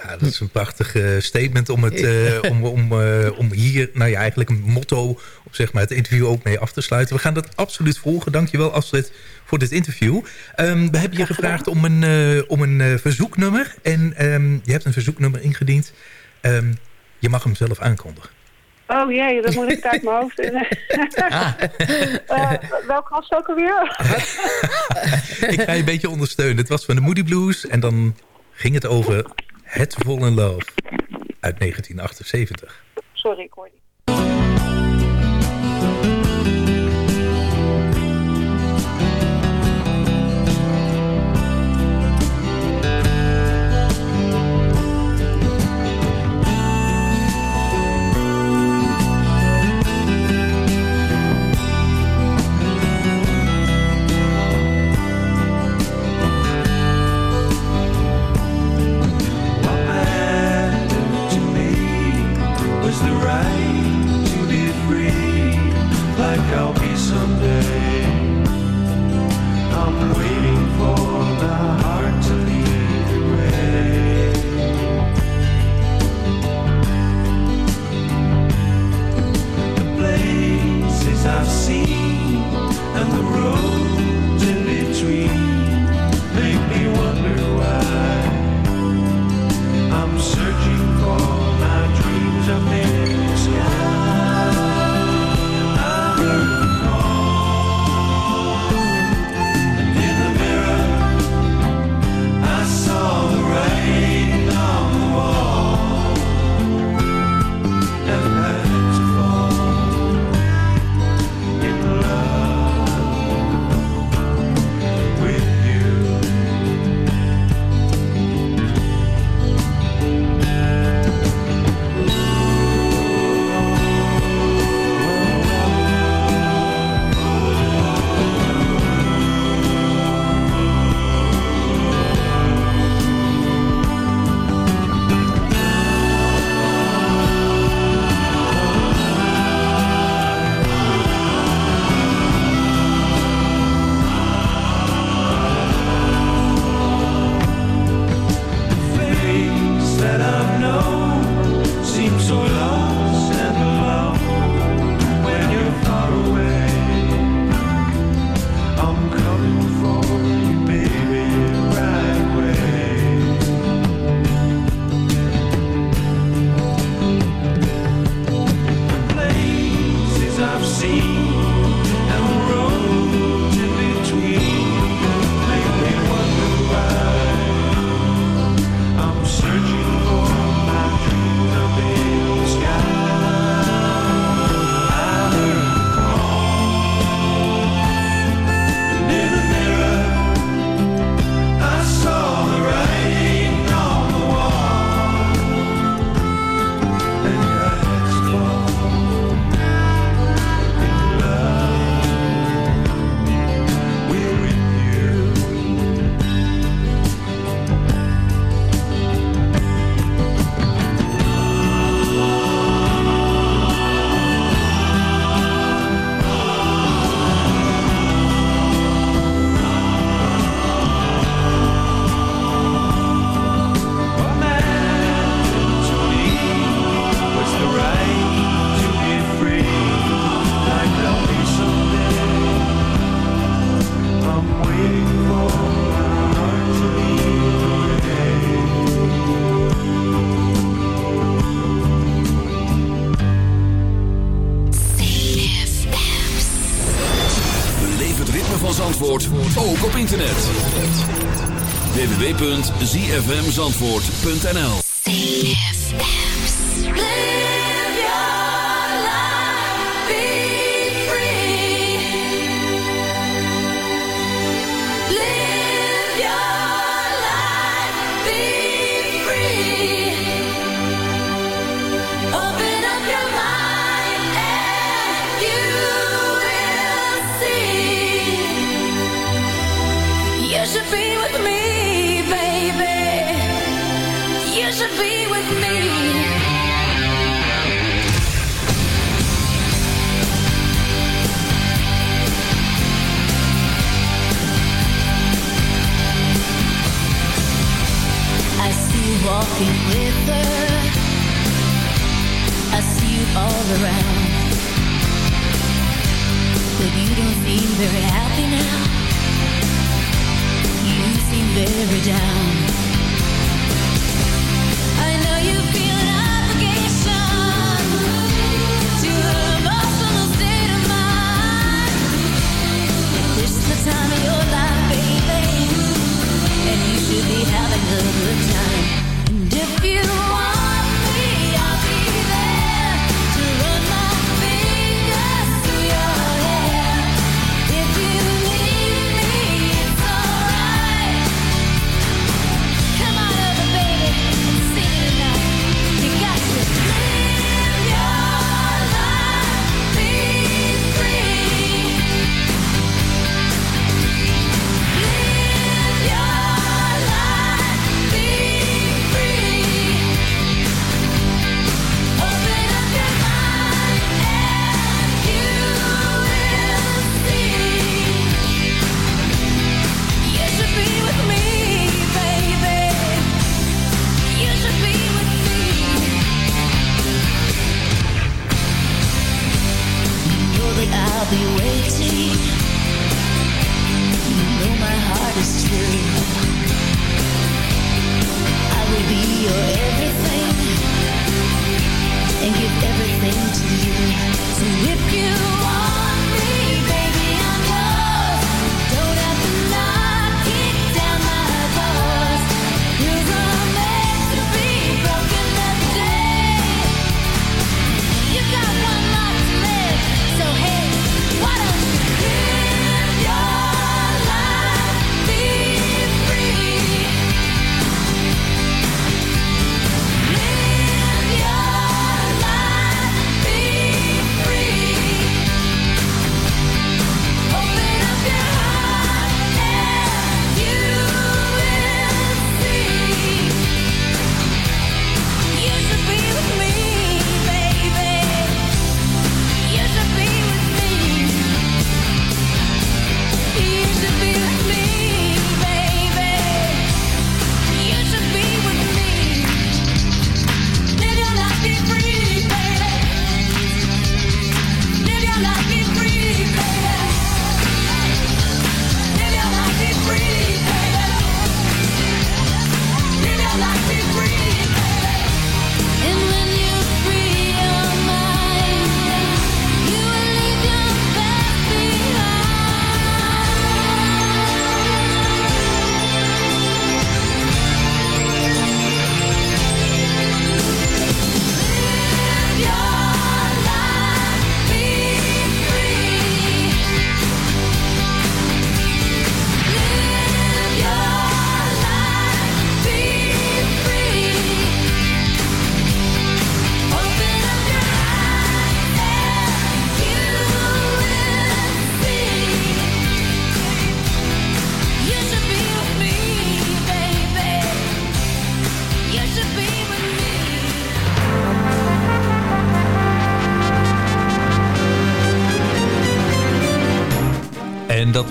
Ja, dat is een prachtig eh, statement om, het, eh, om, om, eh, om hier, nou ja, eigenlijk een motto op zeg maar, het interview ook mee af te sluiten. We gaan dat absoluut volgen. Dankjewel Astrid voor dit interview. Ehm, we hebben je gevraagd om een, eh, om een verzoeknummer. En ehm, je hebt een verzoeknummer ingediend. Ehm, je mag hem zelf aankondigen. Oh jee, dat moet ik uit mijn hoofd. <laughs> <laughs> Eh, welk was het ook alweer? <laughs> Ik ga je een beetje ondersteunen. Het was van de Moody Blues en dan ging het over Het Fall in Love uit 1978. Sorry, ik hoor niet. We zfmzandvoort.nl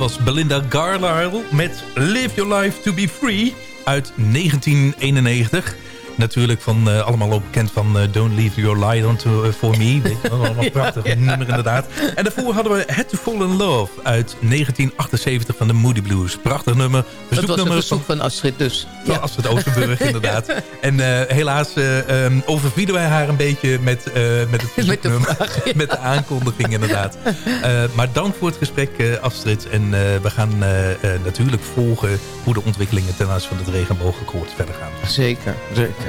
was Belinda Garlisle met Live Your Life To Be Free uit 1991. Natuurlijk van eh, allemaal ook bekend van eh, Don't Leave Your Light On to, eh, For Me. Weet je, wel, <laughs> een prachtig nummer inderdaad. En daarvoor hadden we Had to Fall in Love uit 1978 van de Moody Blues. Prachtig nummer. Dat was een verzoek van Astrid dus. van Astrid Oosterburg <laughs> inderdaad. En helaas um, overvielen wij haar een beetje met, met het <laughs> verzoeknummer. Met de, aankondiging inderdaad. Maar dank voor het gesprek Astrid. En we gaan natuurlijk volgen hoe de ontwikkelingen ten aanzien van het regenboogakkoord verder gaan. Zeker, zeker.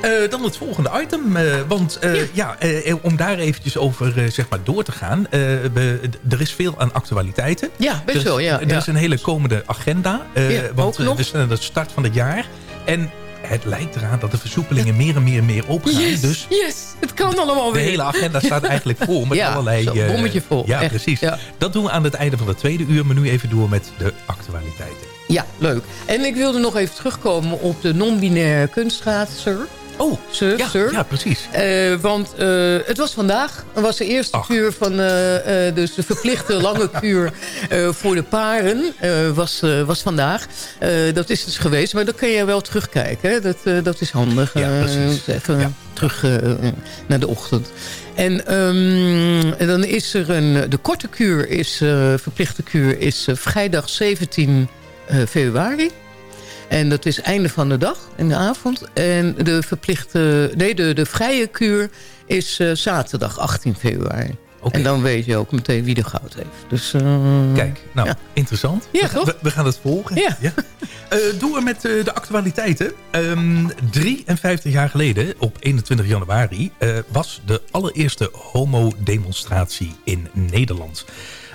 Eh, dan het volgende item. eh, want eh, ja, om daar eventjes over zeg maar door te gaan. we- er is veel aan actualiteiten. Ja, best is- wel, ja, Er ja. is een hele komende agenda. Ja, want we zijn aan de start van het jaar. En het lijkt eraan dat de versoepelingen meer en meer en meer open gaan. Yes, Dus yes, het kan allemaal de weer. hele agenda staat eigenlijk <laughs> vol met Ja, allerlei... eh, bommetje vol, Ja, echt, precies. ja. Dat doen we aan het einde van het tweede uur. Maar nu even door met de actualiteiten. Ja, leuk. En ik wilde nog even terugkomen op de non-binaire kunstschaatser. Oh, Sir, ja, sir. ja, precies. Eh, want eh, het was vandaag. Het was de eerste Ach. kuur van eh, dus de verplichte <laughs> lange kuur voor de paren. was, was vandaag. Dat is dus geweest. Maar dan kun je wel terugkijken. Hè? Dat, dat is handig. Ja, precies. even Ja. terug naar de ochtend. En, ehm, en dan is er een... De korte kuur is... verplichte kuur is vrijdag 17 eh, februari. En dat is einde van de dag, in de avond. En de verplichte... Nee, de, de vrije kuur is eh, zaterdag 18 februari. En dan weet je ook meteen wie de goud heeft. Dus, eh, Kijk, nou, Ja. interessant. Ja, we, toch? we, we gaan het volgen. Ja. Eh, doen we met eh, de actualiteiten. Ehm 53 jaar geleden, op 21 januari... eh, was de allereerste homo-demonstratie in Nederland.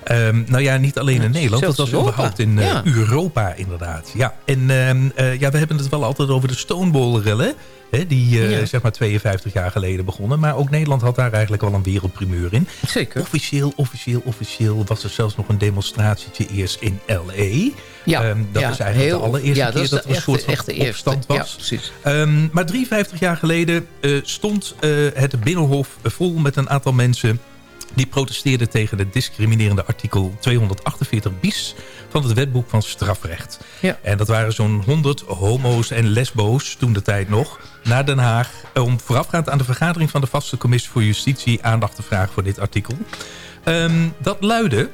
Ehm, nou ja, niet alleen in Nederland. Dat was Europa. überhaupt in eh, Ja. Europa inderdaad. Ja. En ehm, eh, ja, we hebben het wel altijd over de Stonewall-rellen. Hè, die eh, Ja. zeg maar 52 jaar geleden begonnen. Maar ook Nederland had daar eigenlijk wel een wereldprimeur in. Zeker. Officieel, officieel, officieel was er zelfs nog een demonstratietje eerst in L.A. Ja, Ehm, dat ja, is eigenlijk heel- de allereerste ja, dat keer dat de er een soort van echte eerste. opstand Ja, was. precies. Ehm, maar 53 jaar geleden stond het Binnenhof vol met een aantal mensen... die protesteerden tegen het discriminerende artikel 248 bis... van het wetboek van strafrecht. Ja. En dat waren zo'n 100 homo's en lesbo's, toen de tijd nog... naar Den Haag om voorafgaand aan de vergadering van de vaste commissie voor justitie... aandacht te vragen voor dit artikel. Ehm, dat luidde...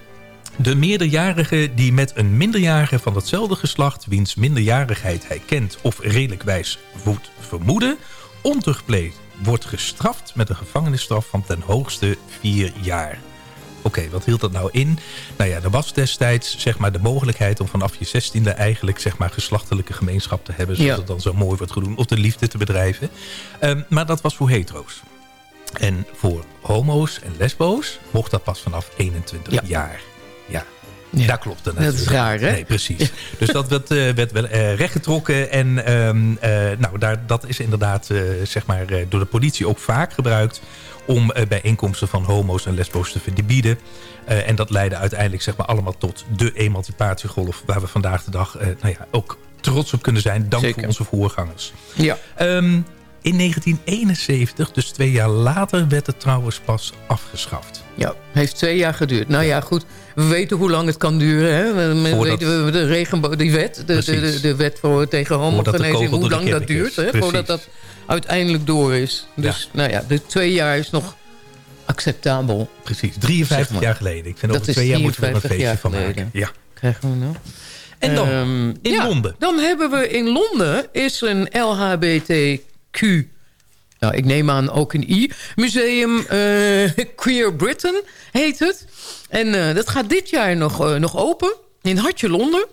De meerderjarige die met een minderjarige van hetzelfde geslacht... wiens minderjarigheid hij kent of redelijkwijs moet vermoeden... ontuchtpleegt, wordt gestraft met een gevangenisstraf van ten hoogste vier jaar. Oké, wat hield dat nou in? Nou ja, er was destijds zeg maar, de mogelijkheid om vanaf je zestiende eigenlijk zeg maar, geslachtelijke gemeenschap te hebben. Zoals Ja. het dan zo mooi wordt genoemd. Of de liefde te bedrijven. Ehm, maar dat was voor hetero's. En voor homo's en lesbo's mocht dat pas vanaf 21 Ja. jaar. Ja, Ja. daar klopt het Dat is raar, hè? Nee, precies. Dus dat werd, eh, werd wel eh, rechtgetrokken. En ehm, eh, nou, daar, dat is inderdaad zeg maar, door de politie ook vaak gebruikt... om bijeenkomsten van homo's en lesbo's te verbieden. En dat leidde uiteindelijk zeg maar, allemaal tot de emancipatiegolf... waar we vandaag de dag nou ja, ook trots op kunnen zijn. Dank Zeker. voor onze voorgangers. Ja. Ehm, in 1971, dus twee jaar later, werd het trouwens pas afgeschaft. Ja, heeft twee jaar geduurd. Nou ja, goed. We weten hoe lang het kan duren. Hè? We Voordat- weten we de regenboog, die wet, de, de, de, wet voor, tegen homogenezing, hoe lang dat duurt. Hè? Voordat dat uiteindelijk door is. Dus nou ja, de twee jaar is nog acceptabel. Precies, 53 Zeg maar. jaar geleden. Ik vind Dat over twee jaar moeten we er een 53 feestje van maken. Ja. Krijgen we nou? En dan, Ehm, in ja, Londen. Dan hebben we in Londen is er een LHBTQ... Nou, ik neem aan ook een I. Museum eh, Queer Britain heet het. En eh, dat gaat dit jaar nog, eh, nog open. In Hartje Londen.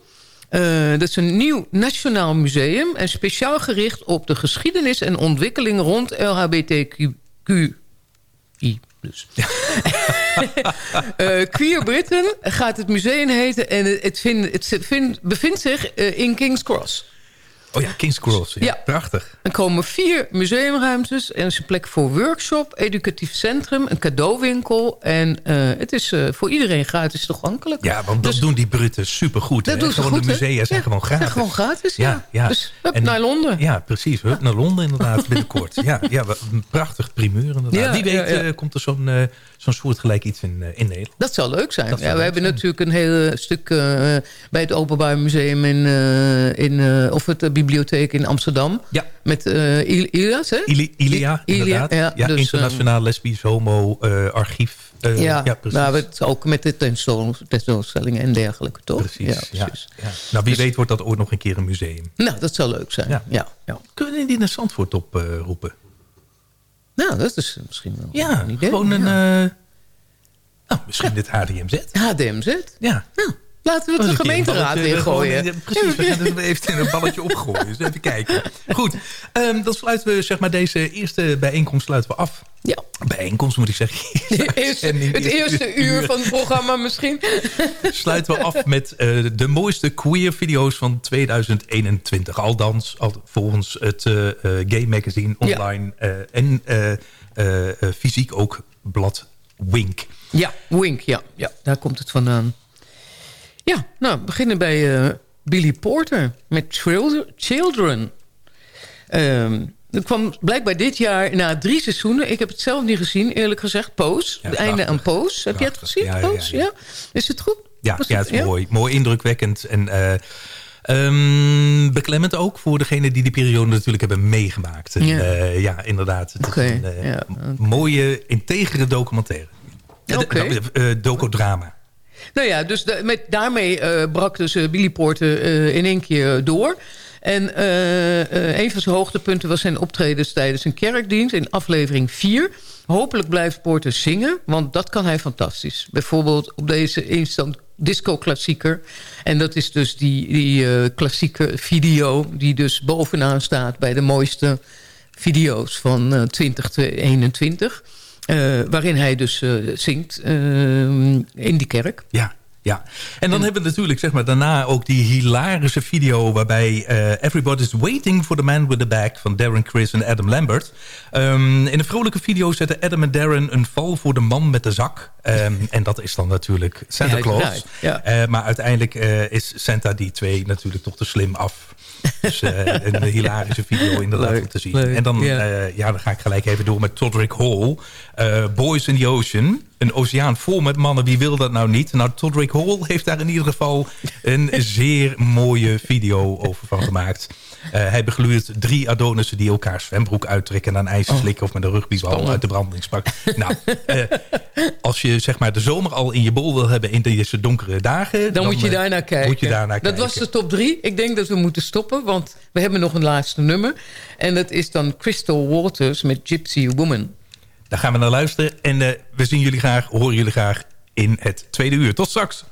Dat is een nieuw nationaal museum. En speciaal gericht op de geschiedenis en ontwikkeling rond LHBTQ. Dus. <laughs> Queer Britain gaat het museum heten. En het, vind, het vind- bevindt zich in King's Cross. Oh ja, King's Cross. Ja, Ja. Prachtig. Er komen vier museumruimtes. Er is een plek voor workshop, educatief centrum, een cadeauwinkel. En eh, het is eh, voor iedereen gratis toegankelijk. Ja, want dat Dus doen die Britten supergoed. dat hè? doen ze gewoon goed, de musea zijn Ja, gewoon gratis. zijn gewoon gratis, ja. Ja. Dus hup, En- naar Londen. Ja, precies. Hup, naar Londen inderdaad binnenkort. <laughs> ja, ja, een prachtig primeur inderdaad. Ja, Wie weet eh, komt er zo'n zo'n soortgelijk iets in, in Nederland. Dat zou leuk zijn. Zou ja, we hebben zijn. natuurlijk een heel stuk bij het Openbaar Museum in, in of het bibliotheek in Amsterdam. Ja. Met eh Il- Ilias, hè? Ili- Ilia, I- Ilia, inderdaad. ja, Ja, dus, internationaal lesbisch homo eh, archief. Eh, ja, ja, precies. nou, het, ook met de tentoon- tentoonstellingen en dergelijke, toch? Precies, Ja, precies. ja. Nou, wie Dus- weet wordt dat ooit nog een keer een museum. Nou, dat zou leuk zijn. Ja. Kunnen we die naar Zandvoort oproepen? Nou, dat is misschien wel ja, een idee. gewoon een... Eh, nou, misschien dit HDMZ. HDMZ. Ja. Nou, laten we het de keer een gemeenteraad weer gooien. Precies, we gaan er even een balletje opgooien. Dus even kijken. Goed, ehm, dan sluiten we zeg maar, deze eerste bijeenkomst sluiten we af. Ja. Bijeenkomst moet ik zeggen. <laughs> Het eerste, het eerste uur van het programma misschien. <laughs> sluiten we af met eh, de mooiste queer video's van 2021. Aldans, al, volgens het eh, Gay Magazine Ja. online en fysiek ook blad Wink. Ja, Wink, ja. ja. Daar komt het vandaan. Ja, nou, we beginnen bij eh, Billy Porter met Chil- Children. Ehm dat kwam blijkbaar dit jaar na drie seizoenen. Ik heb het zelf niet gezien, eerlijk gezegd. Ja, het einde aan. Pose. Heb je het gezien, Ja, ja, ja, Pose? ja. Ja, Is het goed? Ja, Was ja, het- het is mooi. Mooi indrukwekkend. En ehm, beklemmend ook voor degenen die die periode natuurlijk hebben meegemaakt. Ja. eh, ja inderdaad. Het is een ja, mooie, integere documentaire. Eh, eh, docodrama. Nou ja, dus met, daarmee eh, brak dus eh, Billy Porter eh, in één keer door. En eh, eh, een van zijn hoogtepunten was zijn optredens tijdens een kerkdienst in aflevering 4. Hopelijk blijft Porter zingen, want dat kan hij fantastisch. Bijvoorbeeld op deze instant disco-klassieker. En dat is dus die, die eh, klassieke video die dus bovenaan staat... bij de mooiste video's van eh 2021. Eh, waarin hij dus eh, zingt eh, in die kerk. Ja, ja. En dan hebben we natuurlijk zeg maar, daarna ook die hilarische video... waarbij Everybody's Waiting for the Man with the Bag... van Darren Chris en Adam Lambert. Ehm, in een vrolijke video zetten Adam en Darren een val voor de man met de zak. Ehm, <laughs> en dat is dan natuurlijk Santa Claus. ja. Maar uiteindelijk is Santa die twee natuurlijk toch te slim af... Dus eh, een hilarische video inderdaad Leuk, om te zien. leuk, en dan, ja. eh, ja, dan ga ik gelijk even door met Todrick Hall. Eh, Boys in the Ocean. Een oceaan vol met mannen. Wie wil dat nou niet? Nou, Todrick Hall heeft daar in ieder geval een <laughs> zeer mooie video over van gemaakt. Eh, hij begluurt drie Adonissen die elkaar zwembroek uittrekken... en aan ijs slikken of met een rugbybal Oh. Spannend. uit de brandingspak. nou, eh, als je zeg maar de zomer al in je bol wil hebben in deze donkere dagen... Dan, moet je eh, daar naar kijken. Moet je dat kijken. was de top drie. Ik denk dat we moeten stoppen, want we hebben nog een laatste nummer. En dat is dan Crystal Waters met Gypsy Woman. Daar gaan we naar luisteren. En we zien jullie graag, horen jullie graag in het tweede uur. Tot straks.